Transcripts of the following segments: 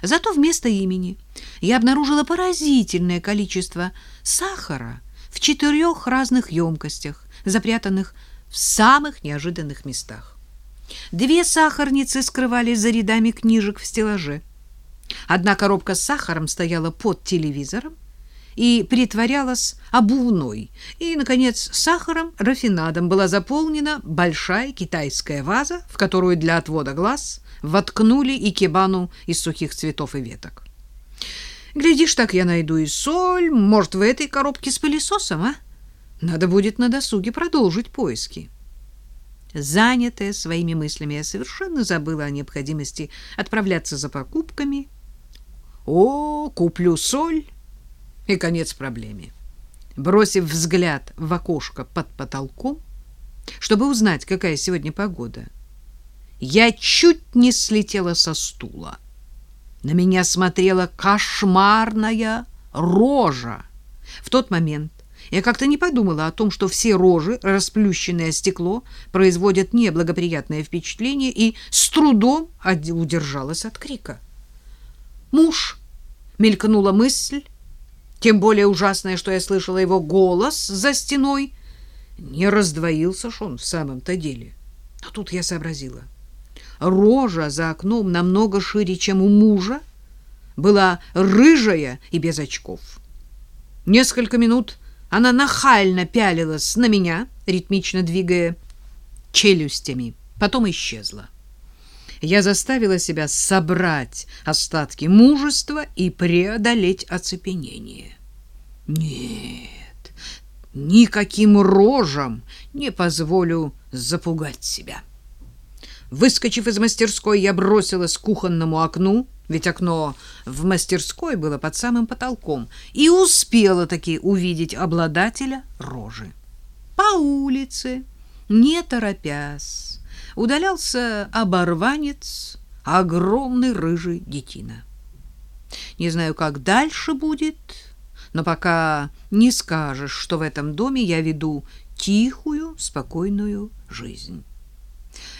Зато вместо имени я обнаружила поразительное количество сахара в четырех разных емкостях, запрятанных в самых неожиданных местах. Две сахарницы скрывались за рядами книжек в стеллаже. Одна коробка с сахаром стояла под телевизором и притворялась обувной. И, наконец, сахаром, рафинадом была заполнена большая китайская ваза, в которую для отвода глаз воткнули икебану из сухих цветов и веток. Глядишь, так я найду и соль, может, в этой коробке с пылесосом, а? Надо будет на досуге продолжить поиски. Занятая своими мыслями, я совершенно забыла о необходимости отправляться за покупками. О, куплю соль, и конец проблеме. Бросив взгляд в окошко под потолком, чтобы узнать, какая сегодня погода, я чуть не слетела со стула. На меня смотрела кошмарная рожа. В тот момент я как-то не подумала о том, что все рожи, расплющенное стекло, производят неблагоприятное впечатление, и с трудом удержалась от крика. «Муж!» — мелькнула мысль, тем более ужасное, что я слышала его голос за стеной. Не раздвоился ж он в самом-то деле. А тут я сообразила рожа за окном намного шире, чем у мужа, была рыжая и без очков. Несколько минут она нахально пялилась на меня, ритмично двигая челюстями, потом исчезла. Я заставила себя собрать остатки мужества и преодолеть оцепенение. Нет, никаким рожам не позволю запугать себя. Выскочив из мастерской, я бросилась к кухонному окну, ведь окно в мастерской было под самым потолком, и успела таки увидеть обладателя рожи. По улице, не торопясь, удалялся оборванец, огромный рыжий детина. Не знаю, как дальше будет, но пока не скажешь, что в этом доме я веду тихую, спокойную жизнь.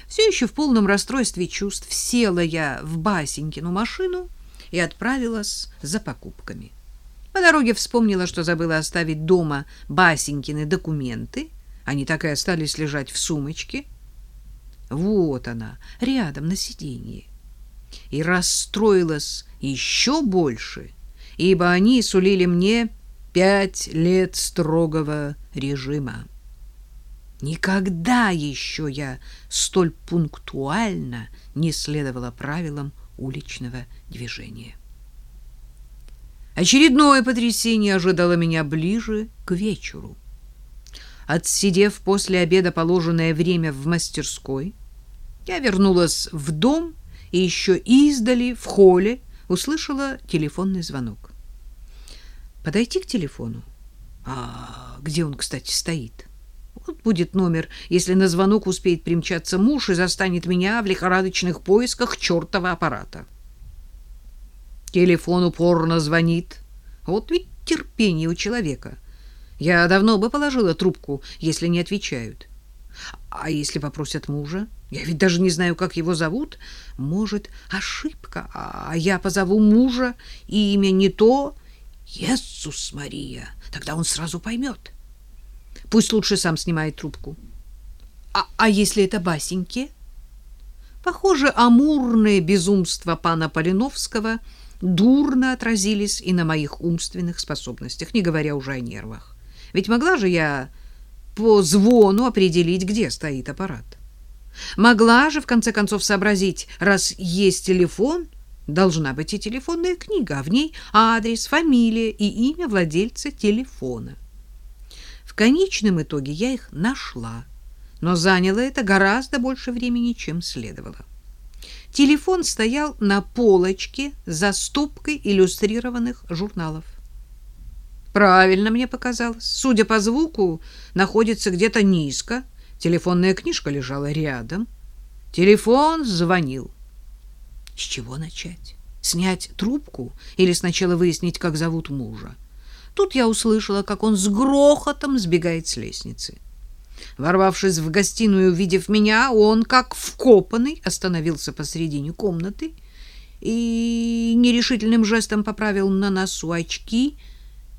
Все еще в полном расстройстве чувств села я в Басенькину машину и отправилась за покупками. По дороге вспомнила, что забыла оставить дома Басенькины документы. Они так и остались лежать в сумочке. Вот она, рядом на сиденье. И расстроилась еще больше, ибо они сулили мне пять лет строгого режима. Никогда еще я столь пунктуально не следовала правилам уличного движения. Очередное потрясение ожидало меня ближе к вечеру. Отсидев после обеда положенное время в мастерской, я вернулась в дом и еще издали в холле услышала телефонный звонок. Подойти к телефону? А где он, кстати, стоит? — вот будет номер, если на звонок успеет примчаться муж и застанет меня в лихорадочных поисках чертова аппарата. Телефон упорно звонит. Вот ведь терпение у человека. Я давно бы положила трубку, если не отвечают. А если попросят мужа? Я ведь даже не знаю, как его зовут. Может, ошибка, а я позову мужа, и имя не то. Иисус Мария, тогда он сразу поймет. Пусть лучше сам снимает трубку. А, а если это басеньки? Похоже, амурные безумства пана Полиновского дурно отразились и на моих умственных способностях, не говоря уже о нервах. Ведь могла же я по звону определить, где стоит аппарат. Могла же, в конце концов, сообразить, раз есть телефон, должна быть и телефонная книга, а в ней адрес, фамилия и имя владельца телефона. В конечном итоге я их нашла, но заняло это гораздо больше времени, чем следовало. Телефон стоял на полочке за стопкой иллюстрированных журналов. Правильно мне показалось. Судя по звуку, находится где-то низко. Телефонная книжка лежала рядом. Телефон звонил. С чего начать? Снять трубку или сначала выяснить, как зовут мужа? Тут я услышала, как он с грохотом сбегает с лестницы. Ворвавшись в гостиную, увидев меня, он, как вкопанный, остановился посредине комнаты и нерешительным жестом поправил на носу очки.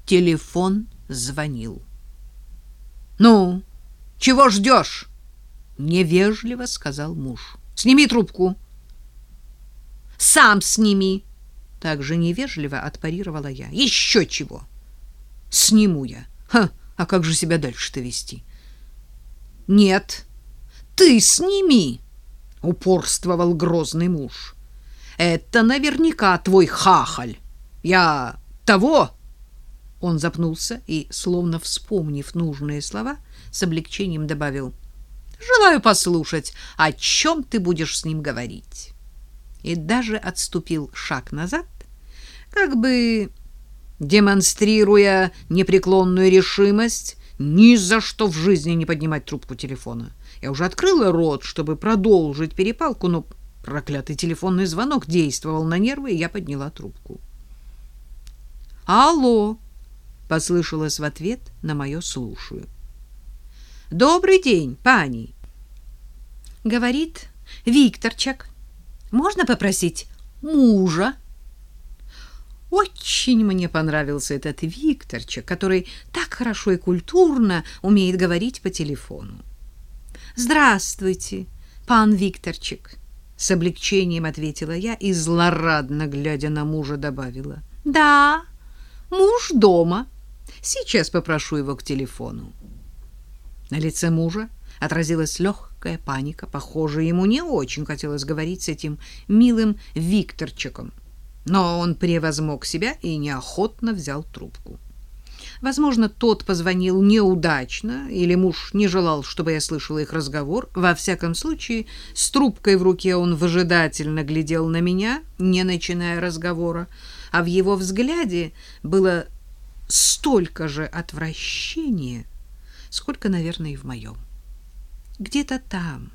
Телефон звонил. «Ну, чего ждешь?» — невежливо сказал муж. «Сними трубку». «Сам сними!» — также невежливо отпарировала я. «Еще чего!» «Сниму я. Ха, а как же себя дальше-то вести?» «Нет, ты сними!» — упорствовал грозный муж. «Это наверняка твой хахаль. Я того...» Он запнулся и, словно вспомнив нужные слова, с облегчением добавил. «Желаю послушать, о чем ты будешь с ним говорить». И даже отступил шаг назад, как бы демонстрируя непреклонную решимость ни за что в жизни не поднимать трубку телефона. Я уже открыла рот, чтобы продолжить перепалку, но проклятый телефонный звонок действовал на нервы, и я подняла трубку. «Алло!» Послышалось в ответ на мое слушаю. Добрый день, пани. Говорит Викторчик. Можно попросить мужа? Очень мне понравился этот Викторчик, который так хорошо и культурно умеет говорить по телефону. Здравствуйте, пан Викторчик, с облегчением ответила я и злорадно глядя на мужа добавила: "Да, муж дома". Сейчас попрошу его к телефону. На лице мужа отразилась легкая паника. Похоже, ему не очень хотелось говорить с этим милым Викторчиком. Но он превозмог себя и неохотно взял трубку. Возможно, тот позвонил неудачно, или муж не желал, чтобы я слышала их разговор. Во всяком случае, с трубкой в руке он выжидательно глядел на меня, не начиная разговора, а в его взгляде было столько же отвращения, сколько, наверное, и в моем. Где-то там,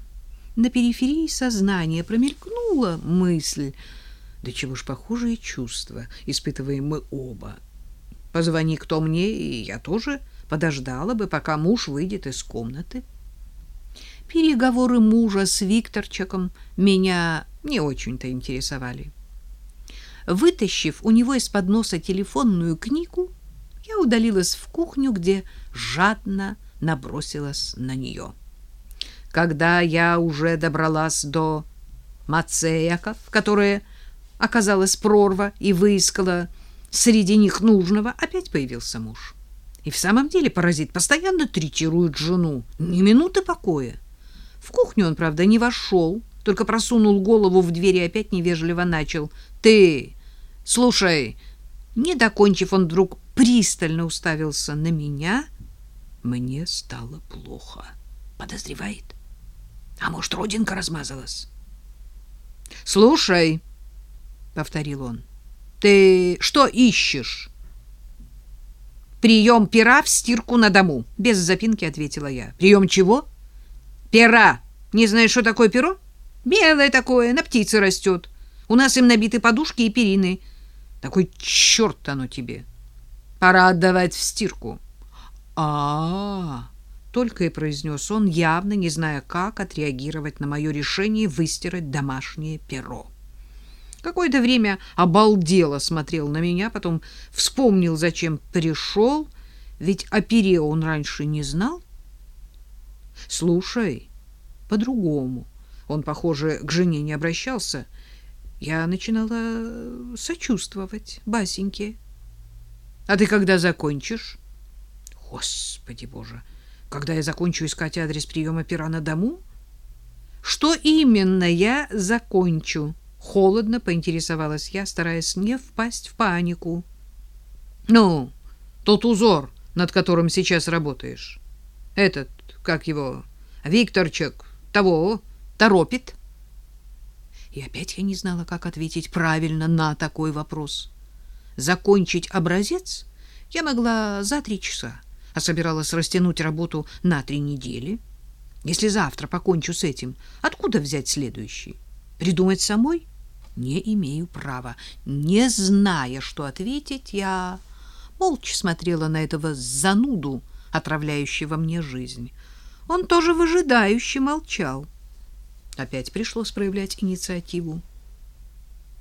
на периферии сознания, промелькнула мысль, да чего ж похожие чувства испытываем мы оба. Позвони кто мне, и я тоже подождала бы, пока муж выйдет из комнаты. Переговоры мужа с Викторчиком меня не очень-то интересовали. Вытащив у него из-под носа телефонную книгу, я удалилась в кухню, где жадно набросилась на нее. Когда я уже добралась до мацеяков, которые оказалась прорва и выискала среди них нужного, опять появился муж. И в самом деле паразит постоянно третирует жену, ни минуты покоя. В кухню он, правда, не вошел, только просунул голову в дверь и опять невежливо начал. «Ты, слушай, не докончив, он вдруг пристально уставился на меня. Мне стало плохо. Подозревает. А может, родинка размазалась? «Слушай», — повторил он, — «ты что ищешь?» «Прием пера в стирку на дому», — без запинки ответила я. «Прием чего?» «Пера. Не знаешь, что такое перо?» «Белое такое, на птице растет. У нас им набиты подушки и перины. Такой черт оно тебе. Пора отдавать в стирку. А, -а, -а только и произнес он, явно не зная, как отреагировать на мое решение выстирать домашнее перо. Какое-то время обалдело смотрел на меня, потом вспомнил, зачем пришел, ведь о пере он раньше не знал. Слушай, по-другому. Он, похоже, к жене не обращался — я начинала э, сочувствовать Басеньке. А ты когда закончишь? Господи Боже, когда я закончу искать адрес приема пера на дому? Что именно я закончу? Холодно поинтересовалась я, стараясь не впасть в панику. Ну, тот узор, над которым сейчас работаешь. Этот, как его, Викторчик, того, торопит. И опять я не знала, как ответить правильно на такой вопрос. Закончить образец я могла за три часа, а собиралась растянуть работу на три недели. Если завтра покончу с этим, откуда взять следующий? Придумать самой? Не имею права. Не зная, что ответить, я молча смотрела на этого зануду, отравляющего мне жизнь. Он тоже выжидающе молчал. Опять пришлось проявлять инициативу.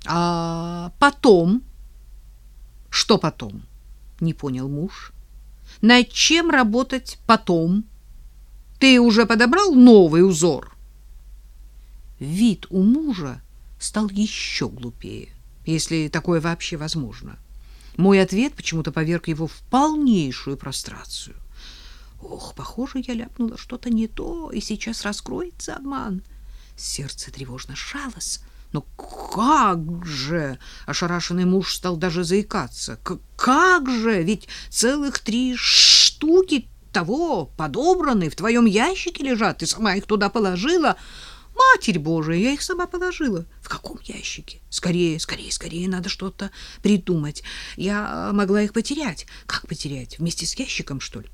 А потом? Что потом? Не понял муж. Над чем работать потом? Ты уже подобрал новый узор? Вид у мужа стал еще глупее, если такое вообще возможно. Мой ответ почему-то поверг его в полнейшую прострацию. Ох, похоже, я ляпнула что-то не то, и сейчас раскроется обман. Сердце тревожно шалось. Но как же? Ошарашенный муж стал даже заикаться. Как же? Ведь целых три штуки того подобраны в твоем ящике лежат. Ты сама их туда положила. Матерь Божия, я их сама положила. В каком ящике? Скорее, скорее, скорее, надо что-то придумать. Я могла их потерять. Как потерять? Вместе с ящиком, что ли?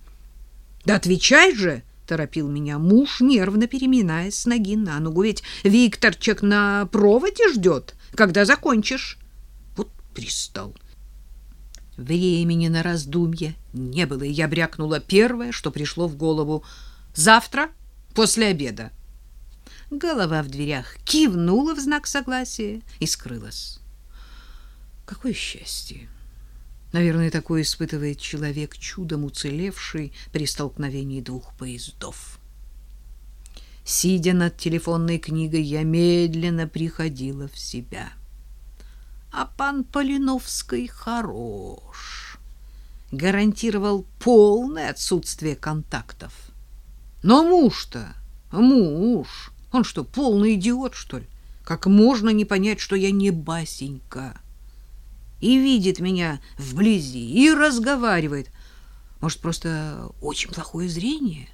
Да отвечай же, торопил меня муж, нервно переминаясь с ноги на ногу. Ведь Викторчик на проводе ждет, когда закончишь. Вот пристал. Времени на раздумье не было, и я брякнула первое, что пришло в голову. Завтра после обеда. Голова в дверях кивнула в знак согласия и скрылась. Какое счастье! Наверное, такое испытывает человек, чудом уцелевший при столкновении двух поездов. Сидя над телефонной книгой, я медленно приходила в себя. А пан Полиновский хорош. Гарантировал полное отсутствие контактов. Но муж-то, муж, он что, полный идиот, что ли? Как можно не понять, что я не Басенька? И видит меня вблизи, и разговаривает. Может, просто очень плохое зрение?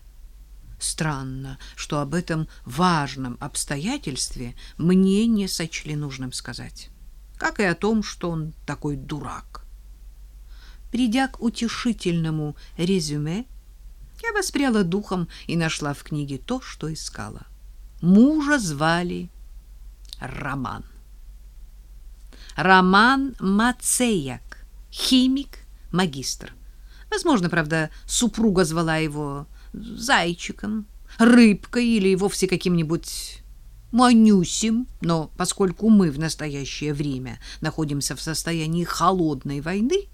Странно, что об этом важном обстоятельстве мне не сочли нужным сказать. Как и о том, что он такой дурак. Придя к утешительному резюме, я воспряла духом и нашла в книге то, что искала. Мужа звали Роман. Роман Мацеяк, химик, магистр. Возможно, правда, супруга звала его зайчиком, рыбкой или вовсе каким-нибудь Манюсим, но поскольку мы в настоящее время находимся в состоянии холодной войны,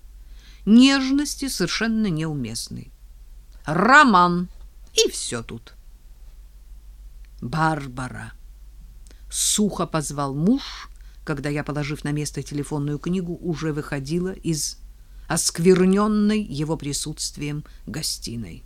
нежности совершенно неуместны. Роман, и все тут. Барбара. Сухо позвал муж, когда я, положив на место телефонную книгу, уже выходила из оскверненной его присутствием гостиной.